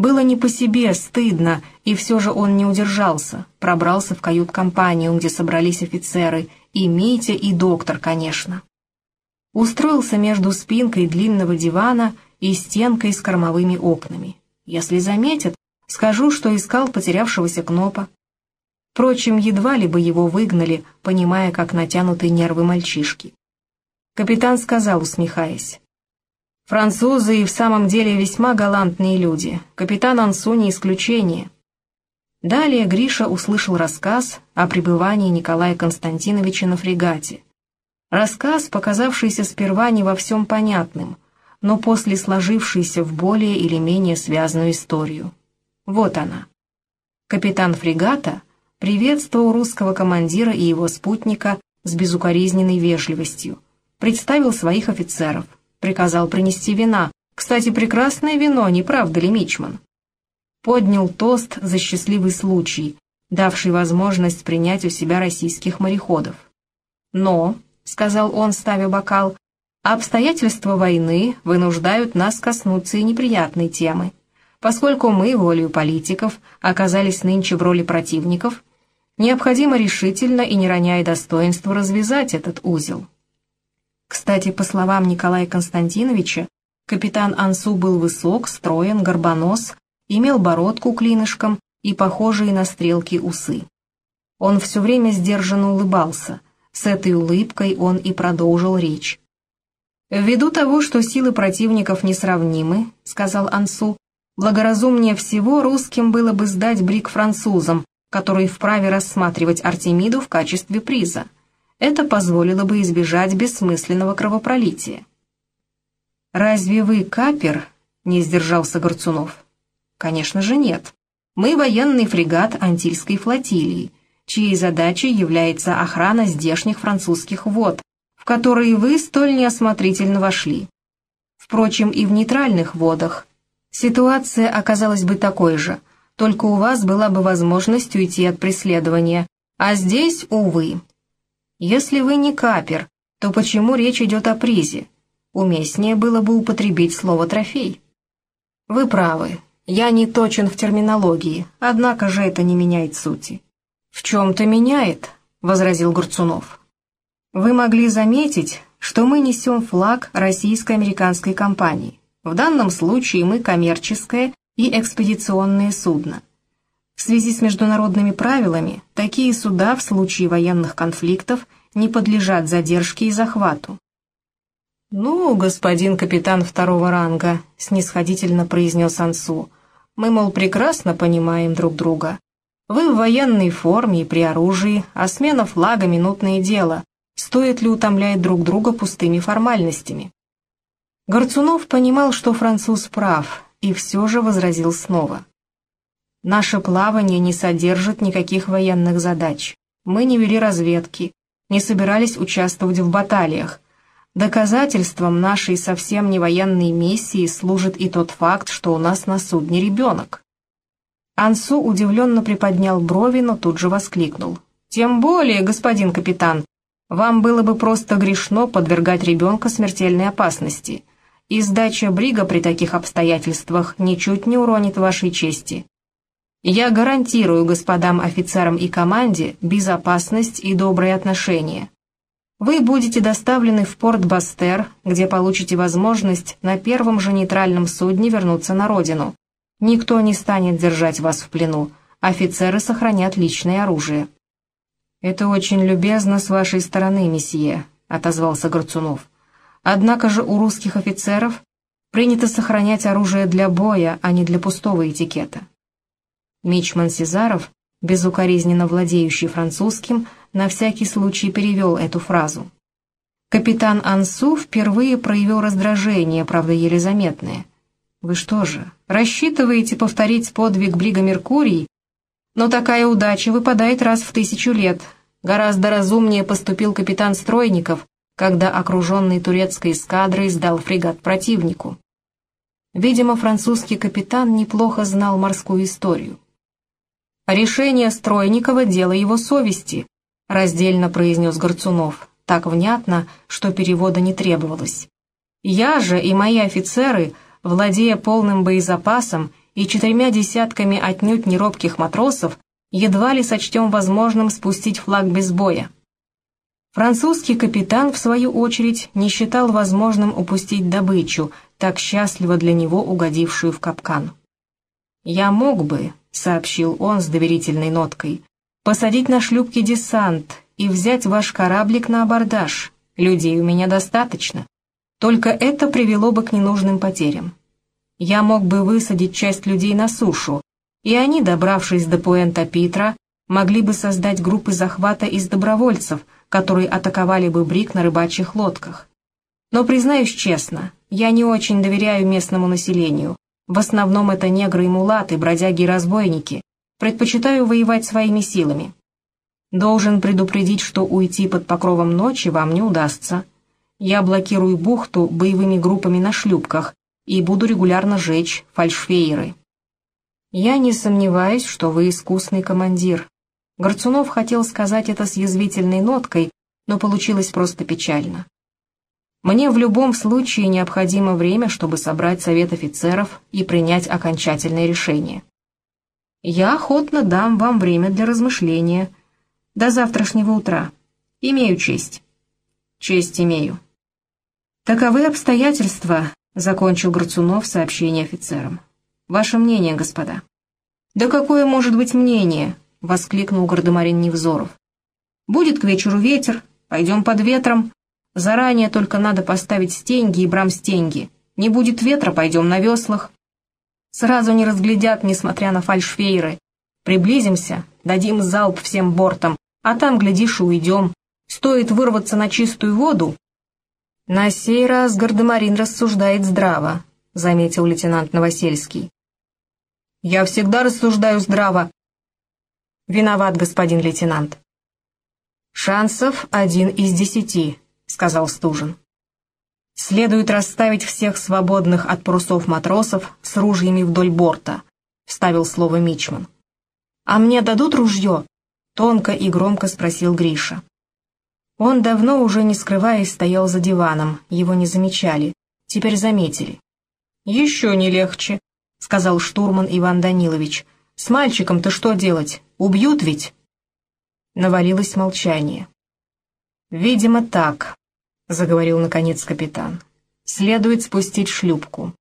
Было не по себе, стыдно, и все же он не удержался, пробрался в кают-компанию, где собрались офицеры, и Митя, и доктор, конечно. Устроился между спинкой длинного дивана и стенкой с кормовыми окнами. Если заметят, скажу, что искал потерявшегося Кнопа. Впрочем, едва ли бы его выгнали, понимая, как натянуты нервы мальчишки. Капитан сказал, усмехаясь. «Французы и в самом деле весьма галантные люди. Капитан Ансу не исключение». Далее Гриша услышал рассказ о пребывании Николая Константиновича на фрегате. Рассказ, показавшийся сперва не во всем понятным, но после сложившийся в более или менее связанную историю. Вот она. Капитан фрегата приветствовал русского командира и его спутника с безукоризненной вежливостью, представил своих офицеров, приказал принести вина. Кстати, прекрасное вино, не правда ли, Мичман? Поднял тост за счастливый случай, давший возможность принять у себя российских мореходов. «Но», — сказал он, ставя бокал, — «обстоятельства войны вынуждают нас коснуться и неприятной темы. Поскольку мы, волею политиков, оказались нынче в роли противников, необходимо решительно и не роняя достоинства развязать этот узел. Кстати, по словам Николая Константиновича, капитан Ансу был высок, строен, горбонос, имел бородку клинышком и похожие на стрелки усы. Он все время сдержанно улыбался, с этой улыбкой он и продолжил речь. «Ввиду того, что силы противников несравнимы, — сказал Ансу, — благоразумнее всего русским было бы сдать брик французам, который вправе рассматривать Артемиду в качестве приза. Это позволило бы избежать бессмысленного кровопролития. «Разве вы капер?» — не сдержался Горцунов. «Конечно же нет. Мы военный фрегат Антильской флотилии, чьей задачей является охрана здешних французских вод, в которые вы столь неосмотрительно вошли. Впрочем, и в нейтральных водах. Ситуация оказалась бы такой же — только у вас была бы возможность уйти от преследования, а здесь, увы. Если вы не капер, то почему речь идет о призе? Уместнее было бы употребить слово «трофей». Вы правы, я не точен в терминологии, однако же это не меняет сути. «В чем-то меняет», — возразил Гурцунов. «Вы могли заметить, что мы несем флаг российско-американской компании. В данном случае мы коммерческая и экспедиционные судна. В связи с международными правилами, такие суда в случае военных конфликтов не подлежат задержке и захвату. «Ну, господин капитан второго ранга», — снисходительно произнес Ансу, — «мы, мол, прекрасно понимаем друг друга. Вы в военной форме и при оружии, а смена флага — минутное дело. Стоит ли утомлять друг друга пустыми формальностями?» Горцунов понимал, что француз прав, и все же возразил снова. «Наше плавание не содержит никаких военных задач. Мы не вели разведки, не собирались участвовать в баталиях. Доказательством нашей совсем не военной миссии служит и тот факт, что у нас на судне ребенок». Ансу удивленно приподнял брови, но тут же воскликнул. «Тем более, господин капитан, вам было бы просто грешно подвергать ребенка смертельной опасности и сдача брига при таких обстоятельствах ничуть не уронит вашей чести. Я гарантирую господам офицерам и команде безопасность и добрые отношения. Вы будете доставлены в порт Бастер, где получите возможность на первом же нейтральном судне вернуться на родину. Никто не станет держать вас в плену, офицеры сохранят личное оружие». «Это очень любезно с вашей стороны, месье», — отозвался Горцунов. Однако же у русских офицеров принято сохранять оружие для боя, а не для пустого этикета. Мичман Сезаров, безукоризненно владеющий французским, на всякий случай перевел эту фразу. Капитан Ансу впервые проявил раздражение, правда, еле заметное. «Вы что же, рассчитываете повторить подвиг Брига Меркурий? Но такая удача выпадает раз в тысячу лет. Гораздо разумнее поступил капитан Стройников, когда окруженный турецкой эскадрой сдал фрегат противнику. Видимо, французский капитан неплохо знал морскую историю. «Решение Стройникова — дело его совести», — раздельно произнес Горцунов, так внятно, что перевода не требовалось. «Я же и мои офицеры, владея полным боезапасом, и четырьмя десятками отнюдь неробких матросов едва ли сочтем возможным спустить флаг без боя. Французский капитан, в свою очередь, не считал возможным упустить добычу, так счастливо для него угодившую в капкан. «Я мог бы», — сообщил он с доверительной ноткой, — «посадить на шлюпки десант и взять ваш кораблик на абордаж. Людей у меня достаточно. Только это привело бы к ненужным потерям. Я мог бы высадить часть людей на сушу, и они, добравшись до Пуэнта-Питра, могли бы создать группы захвата из добровольцев, которые атаковали бы Брик на рыбачьих лодках. Но, признаюсь честно, я не очень доверяю местному населению. В основном это негры и мулаты, бродяги и разбойники. Предпочитаю воевать своими силами. Должен предупредить, что уйти под покровом ночи вам не удастся. Я блокирую бухту боевыми группами на шлюпках и буду регулярно жечь фальшфейеры. Я не сомневаюсь, что вы искусный командир. Горцунов хотел сказать это с язвительной ноткой, но получилось просто печально. Мне в любом случае необходимо время, чтобы собрать совет офицеров и принять окончательное решение. Я охотно дам вам время для размышления. До завтрашнего утра. Имею честь. Честь имею. Таковы обстоятельства, закончил Горцунов сообщение офицерам. Ваше мнение, господа. Да какое может быть мнение? воскликнул гардемарин Невзоров. Будет к вечеру ветер, пойдем под ветром. Заранее только надо поставить стенги и брамстенги. Не будет ветра, пойдем на веслах. Сразу не разглядят, несмотря на фальшфейеры. Приблизимся, дадим залп всем бортам, а там, глядишь, и уйдем. Стоит вырваться на чистую воду, «На сей раз Гардемарин рассуждает здраво», — заметил лейтенант Новосельский. «Я всегда рассуждаю здраво». «Виноват, господин лейтенант». «Шансов один из десяти», — сказал Стужин. «Следует расставить всех свободных от парусов матросов с ружьями вдоль борта», — вставил слово Мичман. «А мне дадут ружье?» — тонко и громко спросил Гриша. Он давно уже не скрываясь стоял за диваном, его не замечали, теперь заметили. «Еще не легче», — сказал штурман Иван Данилович. «С мальчиком-то что делать? Убьют ведь?» Навалилось молчание. «Видимо, так», — заговорил наконец капитан. «Следует спустить шлюпку.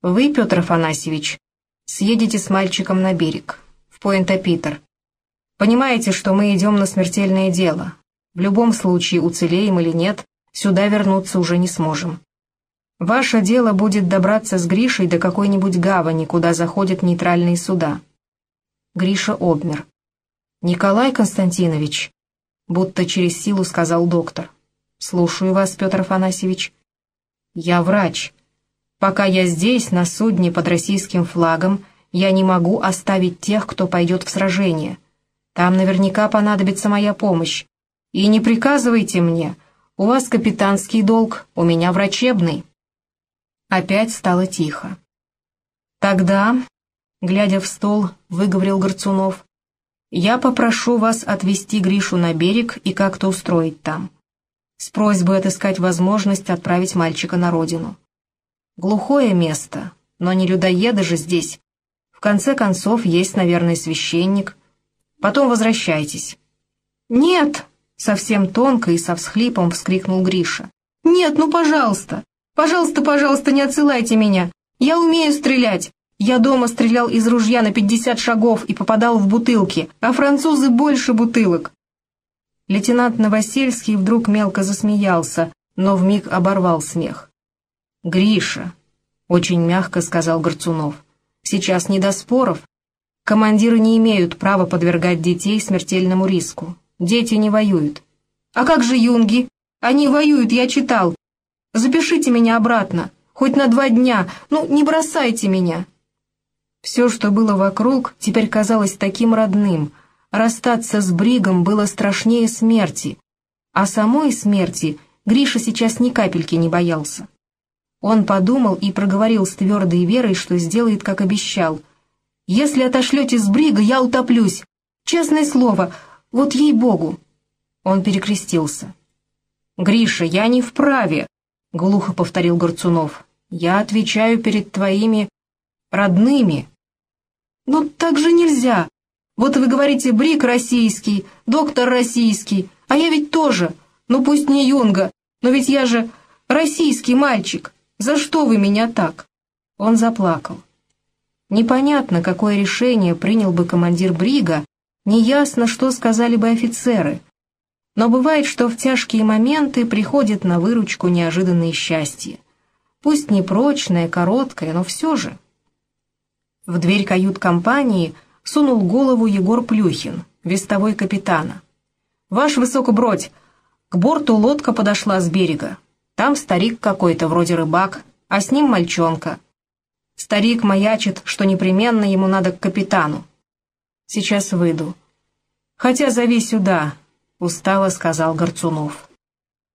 Вы, Петр Афанасьевич, съедете с мальчиком на берег, в Пуэнто-Питер. Понимаете, что мы идем на смертельное дело, в любом случае, уцелеем или нет, сюда вернуться уже не сможем. Ваше дело будет добраться с Гришей до какой-нибудь гавани, куда заходят нейтральные суда. Гриша обмер. «Николай Константинович», — будто через силу сказал доктор. «Слушаю вас, Петр Афанасьевич». «Я врач. Пока я здесь, на судне под российским флагом, я не могу оставить тех, кто пойдет в сражение. Там наверняка понадобится моя помощь. И не приказывайте мне, у вас капитанский долг, у меня врачебный. Опять стало тихо. Тогда, глядя в стол, выговорил Горцунов, я попрошу вас отвезти Гришу на берег и как-то устроить там. С просьбой отыскать возможность отправить мальчика на родину. Глухое место, но не людоеды же здесь. В конце концов, есть, наверное, священник. Потом возвращайтесь. «Нет!» Совсем тонко и со всхлипом вскрикнул Гриша. «Нет, ну пожалуйста! Пожалуйста, пожалуйста, не отсылайте меня! Я умею стрелять! Я дома стрелял из ружья на пятьдесят шагов и попадал в бутылки, а французы больше бутылок!» Лейтенант Новосельский вдруг мелко засмеялся, но вмиг оборвал смех. «Гриша», — очень мягко сказал Горцунов, — «сейчас не до споров. Командиры не имеют права подвергать детей смертельному риску. Дети не воюют. А как же юнги? Они воюют, я читал. Запишите меня обратно, хоть на два дня, ну, не бросайте меня. Все, что было вокруг, теперь казалось таким родным. Расстаться с Бригом было страшнее смерти. А самой смерти Гриша сейчас ни капельки не боялся. Он подумал и проговорил с твердой верой, что сделает, как обещал. «Если отошлете с Брига, я утоплюсь. Честное слово, вот ей-богу!» Он перекрестился. «Гриша, я не вправе!» — глухо повторил Горцунов. «Я отвечаю перед твоими родными, «Ну так же нельзя. Вот вы говорите, Брик российский, доктор российский, а я ведь тоже. Ну пусть не Юнга, но ведь я же российский мальчик. За что вы меня так?» Он заплакал. Непонятно, какое решение принял бы командир Брига, неясно, что сказали бы офицеры. Но бывает, что в тяжкие моменты приходит на выручку неожиданное счастье. Пусть не прочное, короткое, но все же. В дверь кают-компании сунул голову Егор Плюхин, вестовой капитана. «Ваш высокобродь, к борту лодка подошла с берега. Там старик какой-то, вроде рыбак, а с ним мальчонка. Старик маячит, что непременно ему надо к капитану. Сейчас выйду. Хотя зови сюда, устало сказал Горцунов.